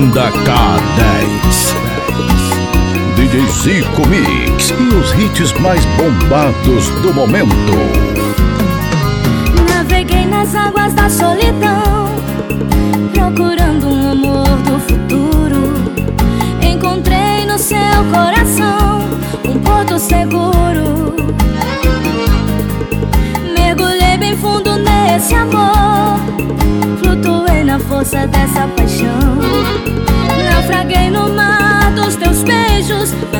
Banda K10. DJ Zico Mix e os hits mais bombados do momento. Naveguei nas águas da solidão, procurando um amor do futuro. Encontrei no seu coração um porto seguro. Mergulhei bem fundo nesse amor, flutuei na força dessa paixão. just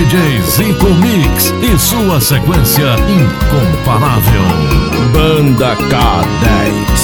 DJ Zico Mix e sua sequência incomparável. Banda K10.